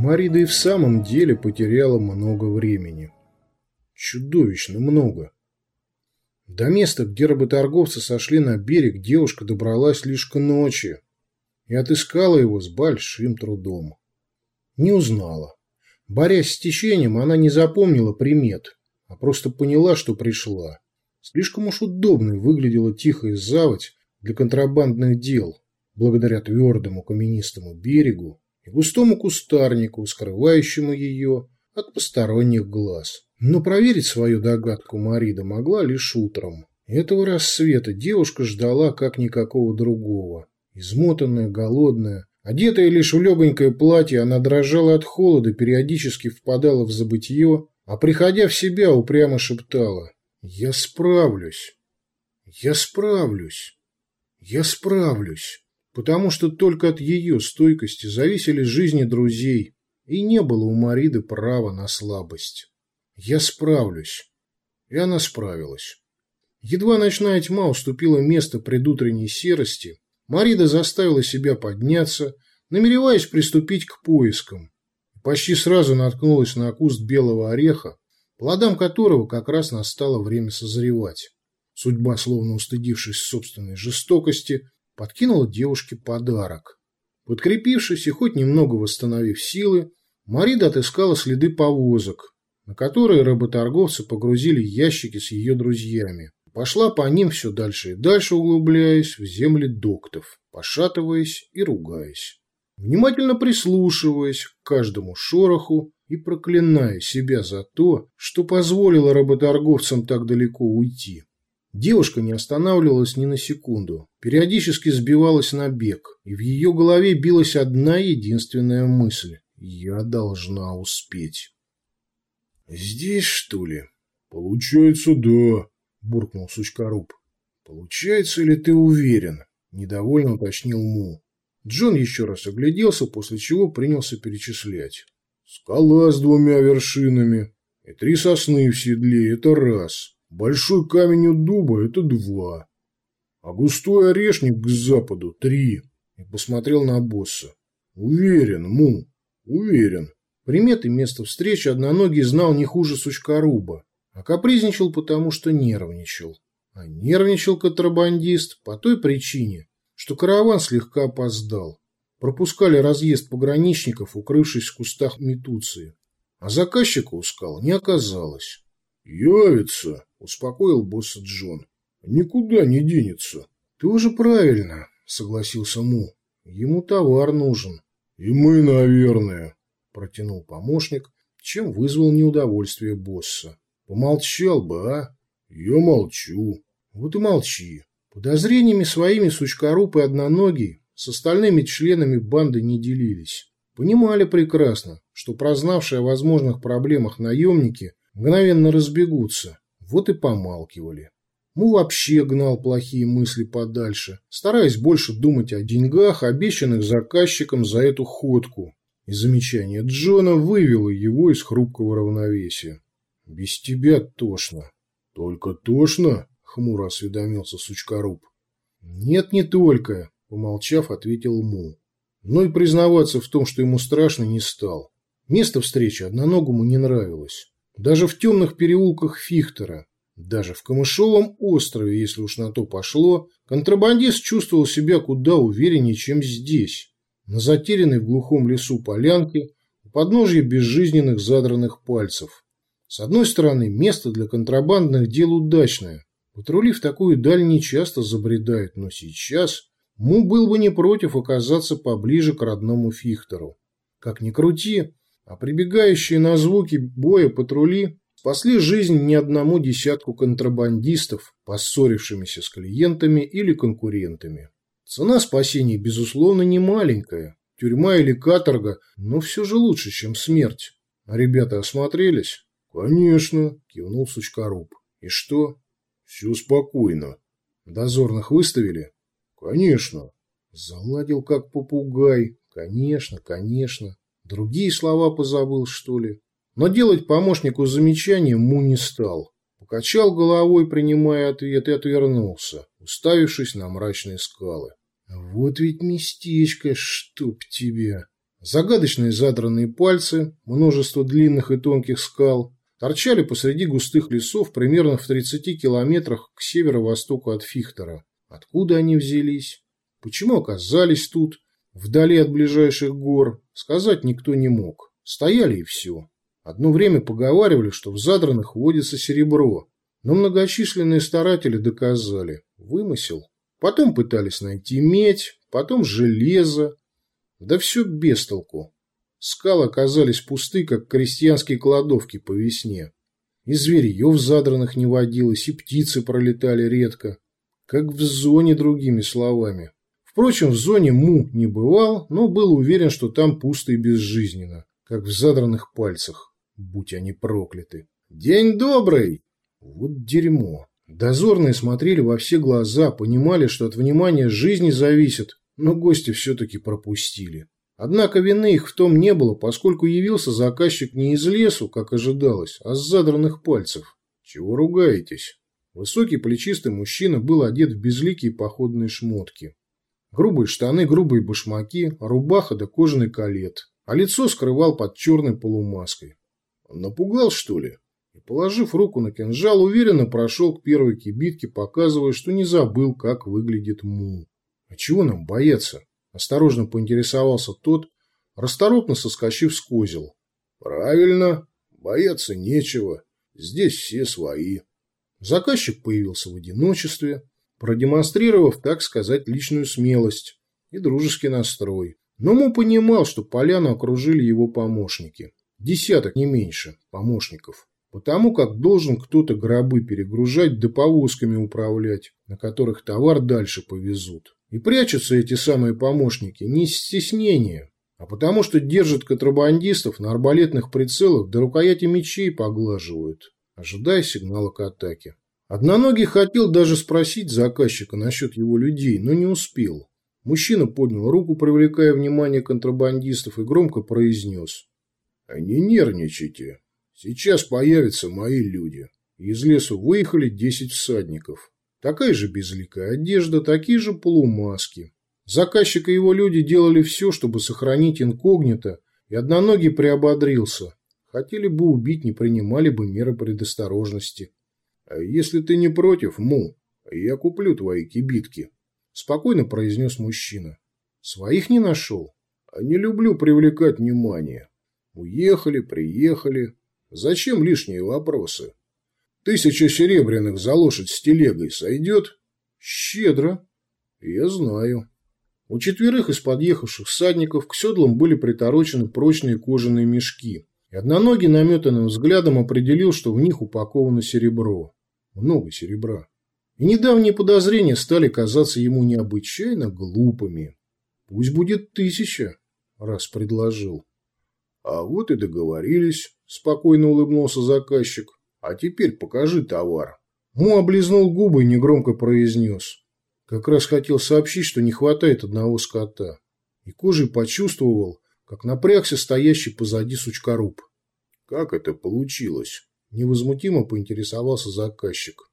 Марида и в самом деле потеряла много времени. Чудовищно много. До места, где работорговцы сошли на берег, девушка добралась лишь к ночи и отыскала его с большим трудом. Не узнала. Борясь с течением, она не запомнила примет, а просто поняла, что пришла. Слишком уж удобной выглядела тихая заводь для контрабандных дел, благодаря твердому каменистому берегу и густому кустарнику, скрывающему ее от посторонних глаз. Но проверить свою догадку Марида могла лишь утром. Этого рассвета девушка ждала как никакого другого. Измотанная, голодная, одетая лишь в легонькое платье, она дрожала от холода, периодически впадала в забытье, а приходя в себя, упрямо шептала «Я справлюсь! Я справлюсь! Я справлюсь!» Потому что только от ее стойкости зависели жизни друзей, и не было у Мариды права на слабость. Я справлюсь. И она справилась. Едва ночная тьма уступила место предутренней серости, Марида заставила себя подняться, намереваясь приступить к поискам. Почти сразу наткнулась на куст белого ореха, плодам которого как раз настало время созревать. Судьба, словно устыдившись собственной жестокости, подкинула девушке подарок. Подкрепившись и хоть немного восстановив силы, Марида отыскала следы повозок, на которые работорговцы погрузили ящики с ее друзьями. Пошла по ним все дальше и дальше, углубляясь в земли доктов, пошатываясь и ругаясь. Внимательно прислушиваясь к каждому шороху и проклиная себя за то, что позволило работорговцам так далеко уйти. Девушка не останавливалась ни на секунду, периодически сбивалась на бег, и в ее голове билась одна единственная мысль – «Я должна успеть». «Здесь, что ли?» «Получается, да», – буркнул Сучкоруб. «Получается ли ты уверен?» – недовольно уточнил Му. Джон еще раз огляделся, после чего принялся перечислять. «Скала с двумя вершинами и три сосны в седле – это раз». Большой камень у дуба – это два. А густой орешник к западу – три. И посмотрел на босса. Уверен, Му, уверен. Приметы места встречи одноногий знал не хуже сучкоруба, а капризничал потому, что нервничал. А нервничал контрабандист по той причине, что караван слегка опоздал. Пропускали разъезд пограничников, укрывшись в кустах Метуции. А заказчика у скал не оказалось. «Явится», — успокоил босса Джон. «Никуда не денется». «Тоже правильно», — согласился Му. «Ему товар нужен». «И мы, наверное», — протянул помощник, чем вызвал неудовольствие босса. «Помолчал бы, а?» «Я молчу». «Вот и молчи». Подозрениями своими Сучкоруб и Одноногий с остальными членами банды не делились. Понимали прекрасно, что прознавшие о возможных проблемах наемники мгновенно разбегутся. Вот и помалкивали. Му вообще гнал плохие мысли подальше, стараясь больше думать о деньгах, обещанных заказчикам за эту ходку. И замечание Джона вывело его из хрупкого равновесия. «Без тебя тошно». «Только тошно?» — хмуро осведомился Сучкоруб. «Нет, не только», — помолчав, ответил Му. Но и признаваться в том, что ему страшно, не стал. Место встречи одноногому не нравилось. Даже в темных переулках Фихтера, даже в Камышовом острове, если уж на то пошло, контрабандист чувствовал себя куда увереннее, чем здесь, на затерянной в глухом лесу полянке, у подножья безжизненных задранных пальцев. С одной стороны, место для контрабандных дел удачное. Патрули в такую даль не часто забредают, но сейчас Му был бы не против оказаться поближе к родному Фихтеру. Как ни крути, а прибегающие на звуки боя патрули спасли жизнь не одному десятку контрабандистов, поссорившимися с клиентами или конкурентами. Цена спасения, безусловно, не маленькая. Тюрьма или каторга, но все же лучше, чем смерть. А ребята осмотрелись? Конечно, кивнул Сучкоруб. И что? Все спокойно. Дозорных выставили? Конечно. Заладил как попугай. Конечно, конечно. Другие слова позабыл, что ли? Но делать помощнику замечания Му не стал. Покачал головой, принимая ответ, и отвернулся, уставившись на мрачные скалы. «Вот ведь местечко, чтоб тебя!» Загадочные задранные пальцы, множество длинных и тонких скал, торчали посреди густых лесов примерно в 30 километрах к северо-востоку от Фихтера. Откуда они взялись? Почему оказались тут, вдали от ближайших гор, сказать никто не мог. Стояли и все. Одно время поговаривали, что в задранных водится серебро, но многочисленные старатели доказали – вымысел. Потом пытались найти медь, потом железо. Да все без толку. Скалы оказались пусты, как крестьянские кладовки по весне. И зверьев задранных не водилось, и птицы пролетали редко. Как в зоне, другими словами. Впрочем, в зоне Му не бывал, но был уверен, что там пусто и безжизненно, как в задранных пальцах. Будь они прокляты. «День добрый!» Вот дерьмо. Дозорные смотрели во все глаза, понимали, что от внимания жизни зависит, но гости все-таки пропустили. Однако вины их в том не было, поскольку явился заказчик не из лесу, как ожидалось, а с задранных пальцев. Чего ругаетесь? Высокий плечистый мужчина был одет в безликие походные шмотки. Грубые штаны, грубые башмаки, рубаха да кожаный калет, а лицо скрывал под черной полумаской. Напугал, что ли? и, положив руку на кинжал, уверенно прошел к первой кибитке, показывая, что не забыл, как выглядит Му. «А чего нам бояться?» – осторожно поинтересовался тот, расторопно соскочив с козел. «Правильно, бояться нечего, здесь все свои». Заказчик появился в одиночестве, продемонстрировав, так сказать, личную смелость и дружеский настрой. Но Му понимал, что поляну окружили его помощники. Десяток, не меньше, помощников. Потому как должен кто-то гробы перегружать да повозками управлять, на которых товар дальше повезут. И прячутся эти самые помощники не из стеснения, а потому что держат контрабандистов на арбалетных прицелах до рукояти мечей поглаживают, ожидая сигнала к атаке. Одноногий хотел даже спросить заказчика насчет его людей, но не успел. Мужчина поднял руку, привлекая внимание контрабандистов, и громко произнес. «Не нервничайте. Сейчас появятся мои люди. Из лесу выехали десять всадников. Такая же безликая одежда, такие же полумаски. Заказчик и его люди делали все, чтобы сохранить инкогнито, и одноногий приободрился. Хотели бы убить, не принимали бы меры предосторожности. Если ты не против, Му, я куплю твои кибитки, спокойно произнес мужчина. Своих не нашел. А не люблю привлекать внимание. Уехали, приехали, Зачем лишние вопросы? Тысяча серебряных за лошадь с телегой сойдет? Щедро. Я знаю. У четверых из подъехавших всадников к седлам были приторочены прочные кожаные мешки. И одноногий наметанным взглядом определил, что в них упаковано серебро. Много серебра. И недавние подозрения стали казаться ему необычайно глупыми. Пусть будет тысяча, раз предложил. А вот и договорились. Спокойно улыбнулся заказчик. А теперь покажи товар. Му облизнул губы и негромко произнес. Как раз хотел сообщить, что не хватает одного скота. И кожей почувствовал, как напрягся стоящий позади сучкоруб. Как это получилось? Невозмутимо поинтересовался заказчик.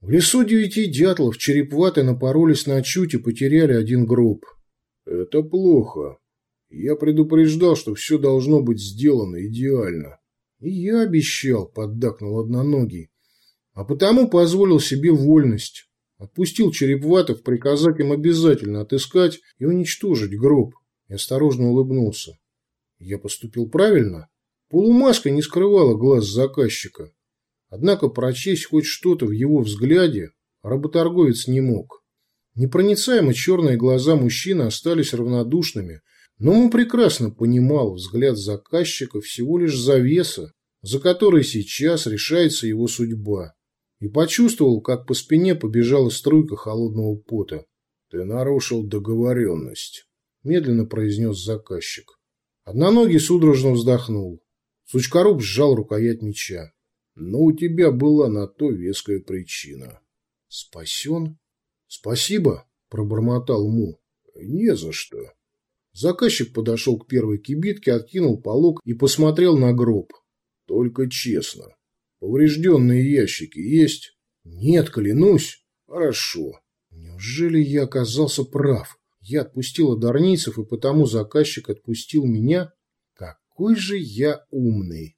В лесу девяти дятлов черепваты напоролись на чуть и потеряли один гроб. Это плохо. Я предупреждал, что все должно быть сделано идеально. И я обещал, поддакнул одноногий. А потому позволил себе вольность. Отпустил Черепватов приказать им обязательно отыскать и уничтожить гроб. И осторожно улыбнулся. Я поступил правильно? Полумаска не скрывала глаз заказчика. Однако прочесть хоть что-то в его взгляде работорговец не мог. Непроницаемо черные глаза мужчины остались равнодушными – но он прекрасно понимал взгляд заказчика всего лишь завеса, за которой сейчас решается его судьба, и почувствовал, как по спине побежала струйка холодного пота. «Ты нарушил договоренность», – медленно произнес заказчик. Одноногий судорожно вздохнул. Сучкоруб сжал рукоять меча. «Но у тебя была на то веская причина». «Спасен?» «Спасибо», – пробормотал Му. «Не за что». Заказчик подошел к первой кибитке, откинул полог и посмотрел на гроб. Только честно. Поврежденные ящики есть? Нет, клянусь. Хорошо. Неужели я оказался прав? Я отпустила дарницев, и потому заказчик отпустил меня. Какой же я умный!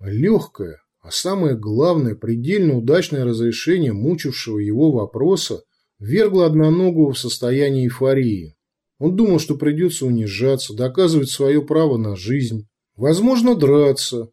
Легкое, а самое главное, предельно удачное разрешение мучившего его вопроса вергло одноногого в состояние эйфории. Он думал, что придется унижаться, доказывать свое право на жизнь, возможно, драться,